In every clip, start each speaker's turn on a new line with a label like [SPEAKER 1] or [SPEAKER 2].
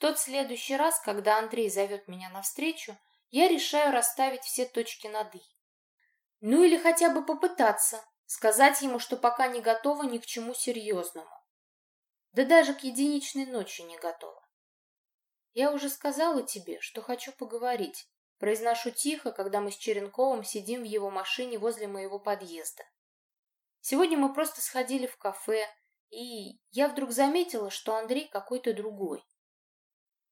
[SPEAKER 1] тот следующий раз, когда Андрей зовет меня навстречу, я решаю расставить все точки над «и». Ну или хотя бы попытаться, сказать ему, что пока не готова ни к чему серьезному. Да даже к единичной ночи не готова. Я уже сказала тебе, что хочу поговорить. Произношу тихо, когда мы с Черенковым сидим в его машине возле моего подъезда. Сегодня мы просто сходили в кафе, и я вдруг заметила, что Андрей какой-то другой.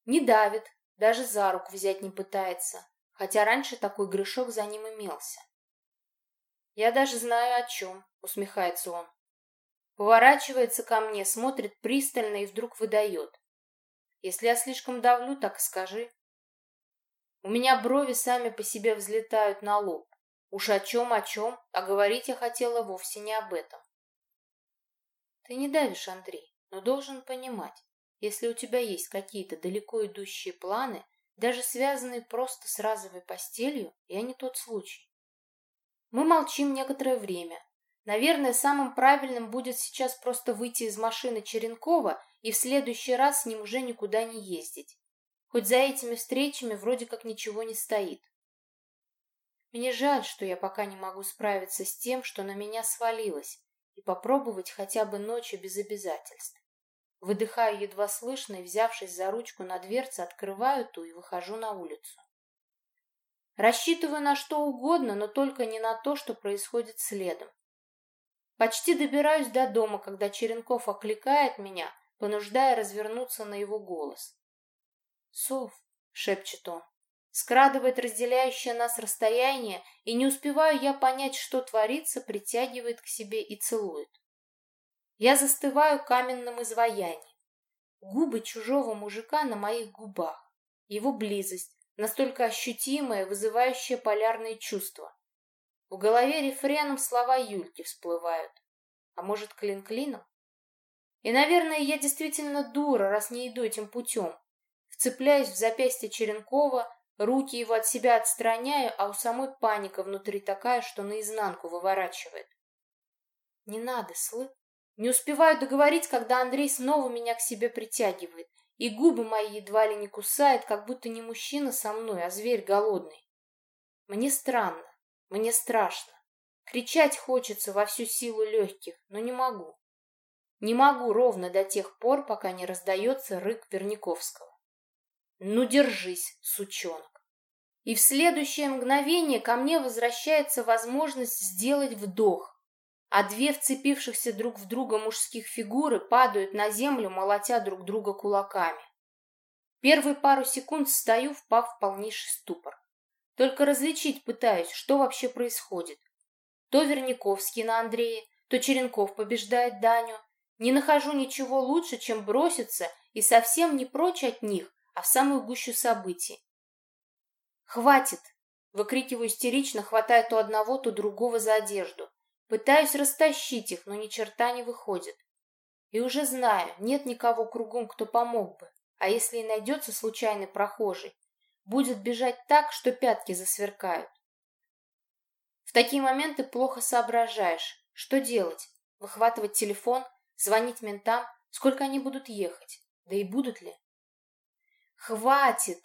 [SPEAKER 1] Не давит, даже за руку взять не пытается, хотя раньше такой грешок за ним имелся. «Я даже знаю, о чем», — усмехается он. Поворачивается ко мне, смотрит пристально и вдруг выдает. «Если я слишком давлю, так и скажи». У меня брови сами по себе взлетают на лоб. Уж о чем, о чем, а говорить я хотела вовсе не об этом. Ты не давишь, Андрей, но должен понимать, если у тебя есть какие-то далеко идущие планы, даже связанные просто с разовой постелью, я не тот случай. Мы молчим некоторое время. Наверное, самым правильным будет сейчас просто выйти из машины Черенкова и в следующий раз с ним уже никуда не ездить. Хоть за этими встречами вроде как ничего не стоит. Мне жаль, что я пока не могу справиться с тем, что на меня свалилось, и попробовать хотя бы ночью без обязательств. Выдыхаю едва слышно и, взявшись за ручку на дверце, открываю ту и выхожу на улицу. Рассчитываю на что угодно, но только не на то, что происходит следом. Почти добираюсь до дома, когда Черенков окликает меня, понуждая развернуться на его голос. «Сов», — шепчет он, скрадывает разделяющее нас расстояние, и не успеваю я понять, что творится, притягивает к себе и целует. Я застываю каменным изваянием. Губы чужого мужика на моих губах. Его близость, настолько ощутимая, вызывающая полярные чувства. В голове рефреном слова Юльки всплывают. А может, клин клином? И, наверное, я действительно дура, раз не иду этим путем. Вцепляюсь в запястье Черенкова, руки его от себя отстраняю, а у самой паника внутри такая, что наизнанку выворачивает. Не надо, слы. Не успеваю договорить, когда Андрей снова меня к себе притягивает, и губы мои едва ли не кусает, как будто не мужчина со мной, а зверь голодный. Мне странно, мне страшно. Кричать хочется во всю силу легких, но не могу. Не могу ровно до тех пор, пока не раздается рык Верниковского. Ну, держись, сучонок. И в следующее мгновение ко мне возвращается возможность сделать вдох, а две вцепившихся друг в друга мужских фигуры падают на землю, молотя друг друга кулаками. Первые пару секунд стою, впав в полнейший ступор. Только различить пытаюсь, что вообще происходит. То Верняковский на Андрея, то Черенков побеждает Даню. Не нахожу ничего лучше, чем броситься и совсем не прочь от них, а в самую гущу событий. «Хватит!» — выкрикиваю истерично, хватая то одного, то другого за одежду. Пытаюсь растащить их, но ни черта не выходит. И уже знаю, нет никого кругом, кто помог бы. А если и найдется случайный прохожий, будет бежать так, что пятки засверкают. В такие моменты плохо соображаешь. Что делать? Выхватывать телефон? Звонить ментам? Сколько они будут ехать? Да и будут ли? Хватит!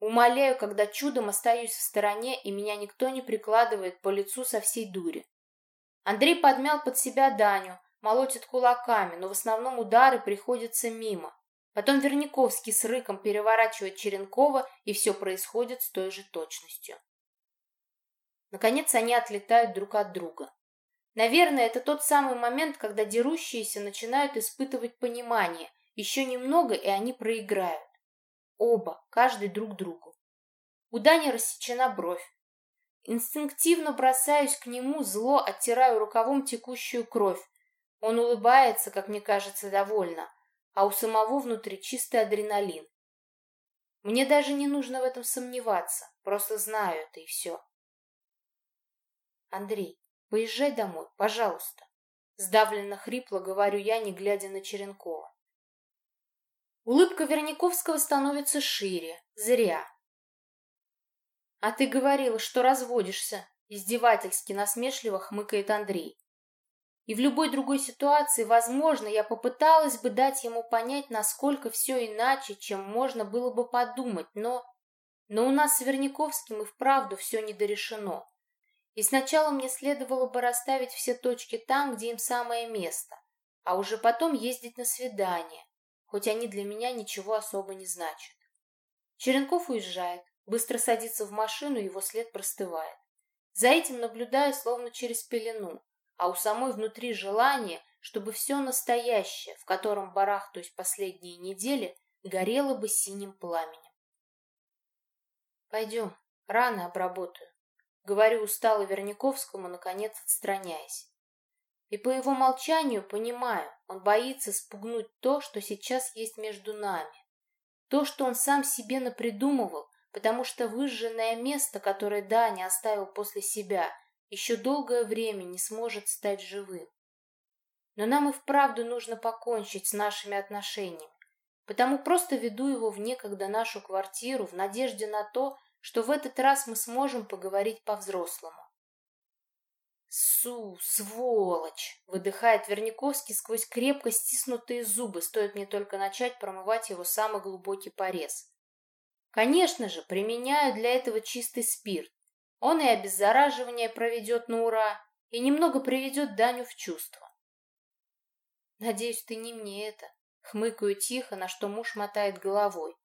[SPEAKER 1] Умоляю, когда чудом остаюсь в стороне, и меня никто не прикладывает по лицу со всей дури. Андрей подмял под себя Даню, молотит кулаками, но в основном удары приходятся мимо. Потом Верняковский с рыком переворачивает Черенкова, и все происходит с той же точностью. Наконец они отлетают друг от друга. Наверное, это тот самый момент, когда дерущиеся начинают испытывать понимание. Еще немного, и они проиграют. Оба, каждый друг другу. У Дани рассечена бровь. Инстинктивно бросаюсь к нему, зло оттираю рукавом текущую кровь. Он улыбается, как мне кажется, довольно, а у самого внутри чистый адреналин. Мне даже не нужно в этом сомневаться, просто знаю это и все. Андрей, поезжай домой, пожалуйста. Сдавленно хрипло говорю я, не глядя на Черенкова. Улыбка Верняковского становится шире. Зря. «А ты говорила, что разводишься», — издевательски насмешливо хмыкает Андрей. И в любой другой ситуации, возможно, я попыталась бы дать ему понять, насколько все иначе, чем можно было бы подумать, но... Но у нас с Верняковским и вправду все недорешено. И сначала мне следовало бы расставить все точки там, где им самое место, а уже потом ездить на свидание, хоть они для меня ничего особо не значат. Черенков уезжает, быстро садится в машину, его след простывает. За этим наблюдаю словно через пелену, а у самой внутри желание, чтобы все настоящее, в котором барахтаюсь последние недели, горело бы синим пламенем. Пойдем, рано обработаю. Говорю устало Верняковскому, наконец отстраняясь. И по его молчанию понимаю, он боится спугнуть то, что сейчас есть между нами. То, что он сам себе напридумывал, потому что выжженное место, которое Даня оставил после себя, еще долгое время не сможет стать живым. Но нам и вправду нужно покончить с нашими отношениями, потому просто веду его в некогда нашу квартиру в надежде на то, что в этот раз мы сможем поговорить по-взрослому. «Су, сволочь!» — выдыхает Верниковский сквозь крепко стиснутые зубы, стоит мне только начать промывать его самый глубокий порез. Конечно же, применяю для этого чистый спирт. Он и обеззараживание проведет на ура, и немного приведет Даню в чувство. Надеюсь, ты не мне это. Хмыкаю тихо, на что муж мотает головой.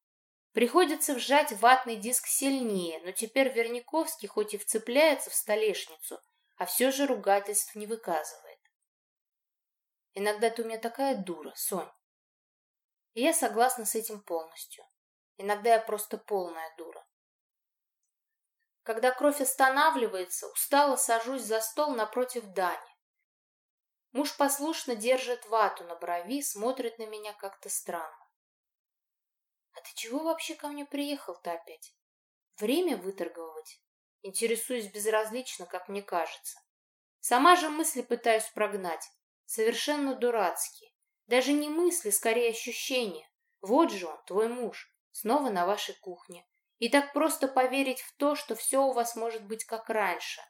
[SPEAKER 1] Приходится вжать ватный диск сильнее, но теперь Верниковский хоть и вцепляется в столешницу, а все же ругательств не выказывает. Иногда ты у меня такая дура, Сонь. И я согласна с этим полностью. Иногда я просто полная дура. Когда кровь останавливается, устало сажусь за стол напротив Дани. Муж послушно держит вату на брови, смотрит на меня как-то странно. «А ты чего вообще ко мне приехал-то опять? Время выторговывать?» Интересуюсь безразлично, как мне кажется. Сама же мысли пытаюсь прогнать. Совершенно дурацкие. Даже не мысли, скорее ощущения. Вот же он, твой муж снова на вашей кухне. И так просто поверить в то, что все у вас может быть как раньше,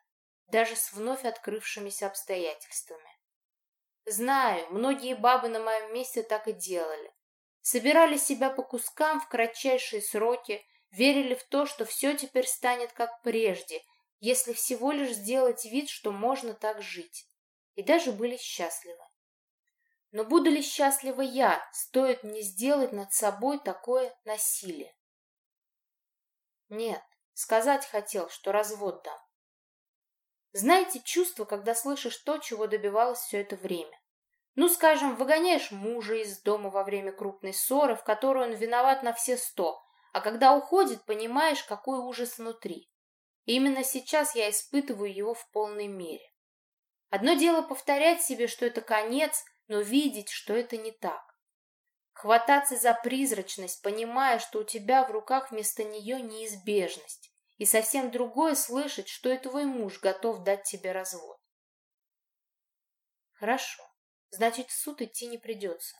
[SPEAKER 1] даже с вновь открывшимися обстоятельствами. Знаю, многие бабы на моем месте так и делали. Собирали себя по кускам в кратчайшие сроки, верили в то, что все теперь станет как прежде, если всего лишь сделать вид, что можно так жить. И даже были счастливы. Но буду ли счастлива я, стоит мне сделать над собой такое насилие? Нет, сказать хотел, что развод дам. Знаете чувство, когда слышишь то, чего добивалась все это время? Ну, скажем, выгоняешь мужа из дома во время крупной ссоры, в которой он виноват на все сто, а когда уходит, понимаешь, какой ужас внутри. И именно сейчас я испытываю его в полной мере. Одно дело повторять себе, что это конец, но видеть, что это не так. Хвататься за призрачность, понимая, что у тебя в руках вместо нее неизбежность. И совсем другое слышать, что и твой муж готов дать тебе развод. Хорошо, значит, в суд идти не придется.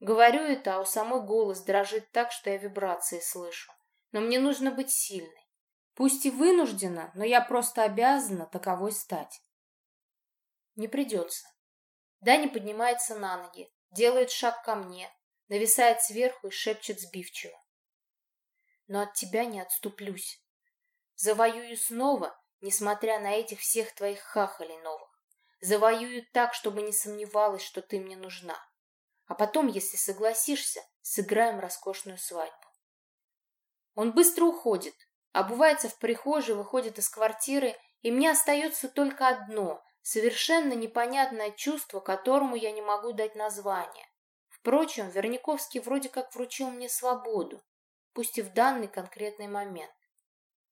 [SPEAKER 1] Говорю это, а у самой голос дрожит так, что я вибрации слышу. Но мне нужно быть сильной. Пусть и вынуждена, но я просто обязана таковой стать. Не придется. Дани поднимается на ноги, делает шаг ко мне, нависает сверху и шепчет сбивчиво. Но от тебя не отступлюсь. Завоюю снова, несмотря на этих всех твоих хахалей новых. Завоюю так, чтобы не сомневалась, что ты мне нужна. А потом, если согласишься, сыграем роскошную свадьбу. Он быстро уходит, обувается в прихожей, выходит из квартиры, и мне остается только одно Совершенно непонятное чувство, которому я не могу дать название. Впрочем, Верниковский вроде как вручил мне свободу, пусть и в данный конкретный момент.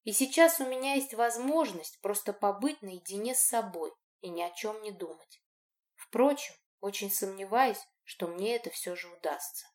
[SPEAKER 1] И сейчас у меня есть возможность просто побыть наедине с собой и ни о чем не думать. Впрочем, очень сомневаюсь, что мне это все же удастся.